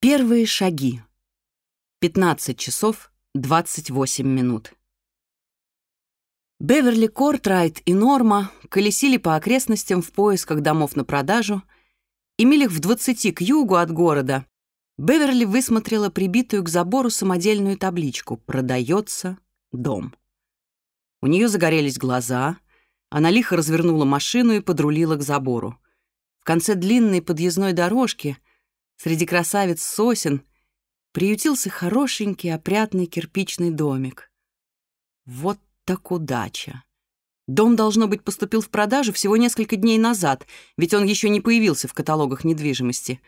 Первые шаги. 15 часов 28 минут. Беверли Кортрайт и Норма колесили по окрестностям в поисках домов на продажу, и милях в 20 к югу от города Беверли высмотрела прибитую к забору самодельную табличку «Продается дом». У нее загорелись глаза, она лихо развернула машину и подрулила к забору. В конце длинной подъездной дорожки — Среди красавиц сосен приютился хорошенький опрятный кирпичный домик. Вот так удача! Дом, должно быть, поступил в продажу всего несколько дней назад, ведь он еще не появился в каталогах недвижимости.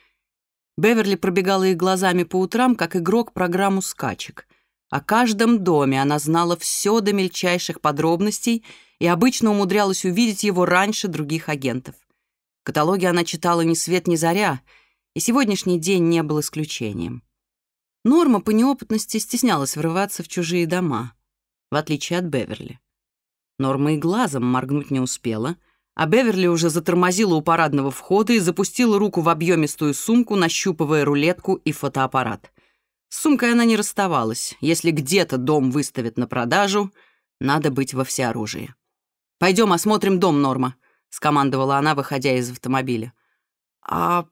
Беверли пробегала их глазами по утрам, как игрок программу скачек. О каждом доме она знала все до мельчайших подробностей и обычно умудрялась увидеть его раньше других агентов. Каталоги она читала ни свет ни заря — и сегодняшний день не был исключением. Норма по неопытности стеснялась врываться в чужие дома, в отличие от Беверли. Норма и глазом моргнуть не успела, а Беверли уже затормозила у парадного входа и запустила руку в объемистую сумку, нащупывая рулетку и фотоаппарат. С сумкой она не расставалась. Если где-то дом выставят на продажу, надо быть во всеоружии. «Пойдем осмотрим дом, Норма», — скомандовала она, выходя из автомобиля. «А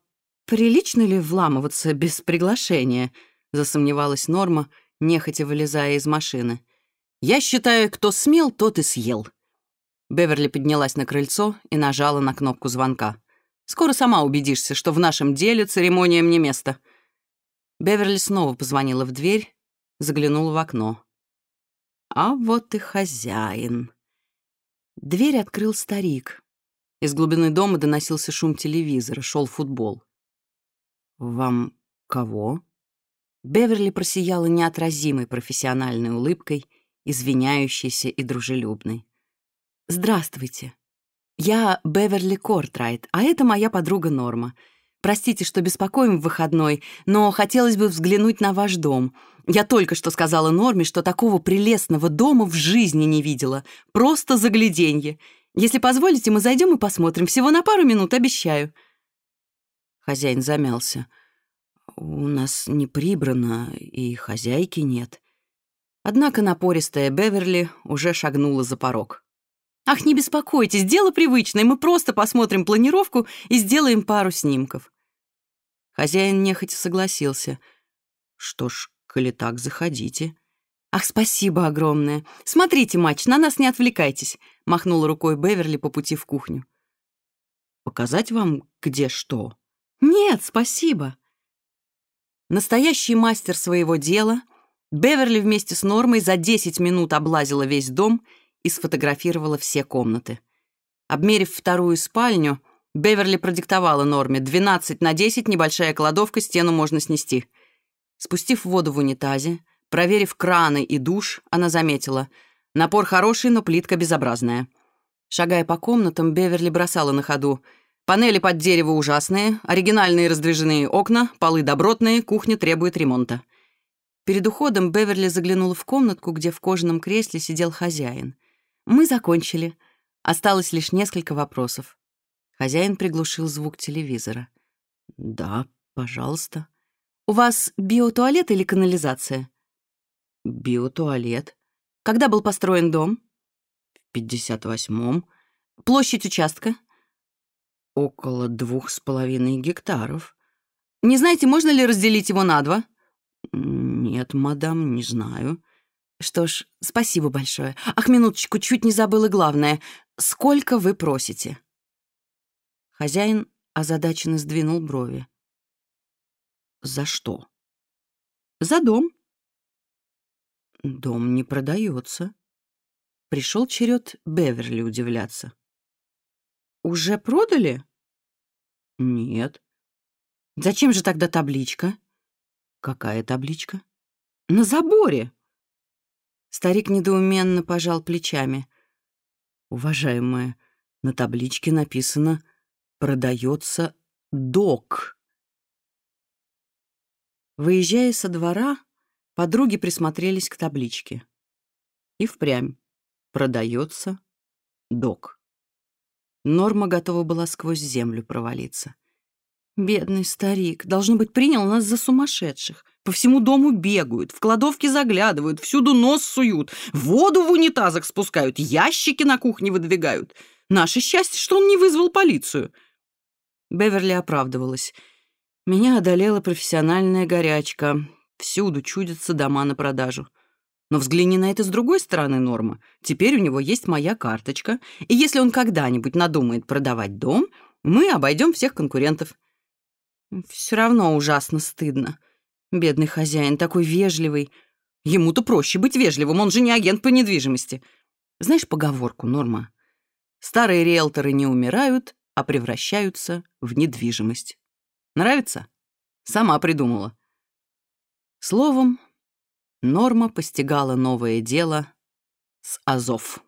«Прилично ли вламываться без приглашения?» — засомневалась Норма, нехотя вылезая из машины. «Я считаю, кто смел, тот и съел». Беверли поднялась на крыльцо и нажала на кнопку звонка. «Скоро сама убедишься, что в нашем деле церемониям не место». Беверли снова позвонила в дверь, заглянула в окно. «А вот и хозяин». Дверь открыл старик. Из глубины дома доносился шум телевизора, шел футбол. «Вам кого?» Беверли просияла неотразимой профессиональной улыбкой, извиняющейся и дружелюбной. «Здравствуйте. Я Беверли Кортрайт, а это моя подруга Норма. Простите, что беспокоим в выходной, но хотелось бы взглянуть на ваш дом. Я только что сказала Норме, что такого прелестного дома в жизни не видела. Просто загляденье. Если позволите, мы зайдем и посмотрим. Всего на пару минут, обещаю». Хозяин замялся. «У нас не прибрано, и хозяйки нет». Однако напористая Беверли уже шагнула за порог. «Ах, не беспокойтесь, дело привычное, мы просто посмотрим планировку и сделаем пару снимков». Хозяин нехотя согласился. «Что ж, коли так, заходите». «Ах, спасибо огромное! Смотрите матч, на нас не отвлекайтесь!» — махнула рукой Беверли по пути в кухню. «Показать вам, где что?» «Нет, спасибо». Настоящий мастер своего дела, Беверли вместе с Нормой за 10 минут облазила весь дом и сфотографировала все комнаты. Обмерив вторую спальню, Беверли продиктовала Норме 12 на 10 небольшая кладовка, стену можно снести. Спустив воду в унитазе, проверив краны и душ, она заметила — напор хороший, но плитка безобразная. Шагая по комнатам, Беверли бросала на ходу — Панели под дерево ужасные, оригинальные раздвижные окна, полы добротные, кухня требует ремонта. Перед уходом Беверли заглянула в комнатку, где в кожаном кресле сидел хозяин. «Мы закончили. Осталось лишь несколько вопросов». Хозяин приглушил звук телевизора. «Да, пожалуйста». «У вас биотуалет или канализация?» «Биотуалет». «Когда был построен дом?» «В 58-м». «Площадь участка?» Около двух с половиной гектаров. Не знаете, можно ли разделить его на два? Нет, мадам, не знаю. Что ж, спасибо большое. Ах, минуточку, чуть не забыла главное. Сколько вы просите? Хозяин озадаченно сдвинул брови. За что? За дом. Дом не продается. Пришел черед Беверли удивляться. «Уже продали?» «Нет». «Зачем же тогда табличка?» «Какая табличка?» «На заборе». Старик недоуменно пожал плечами. «Уважаемая, на табличке написано «Продается док». Выезжая со двора, подруги присмотрелись к табличке. И впрямь «Продается док». Норма готова была сквозь землю провалиться. «Бедный старик, должно быть, принял нас за сумасшедших. По всему дому бегают, в кладовке заглядывают, всюду нос суют, воду в унитазах спускают, ящики на кухне выдвигают. Наше счастье, что он не вызвал полицию». Беверли оправдывалась. «Меня одолела профессиональная горячка. Всюду чудятся дома на продажу. Но взгляни на это с другой стороны, Норма. Теперь у него есть моя карточка, и если он когда-нибудь надумает продавать дом, мы обойдем всех конкурентов. Все равно ужасно стыдно. Бедный хозяин, такой вежливый. Ему-то проще быть вежливым, он же не агент по недвижимости. Знаешь поговорку, Норма? Старые риэлторы не умирают, а превращаются в недвижимость. Нравится? Сама придумала. Словом, Норма постигала новое дело с Азов.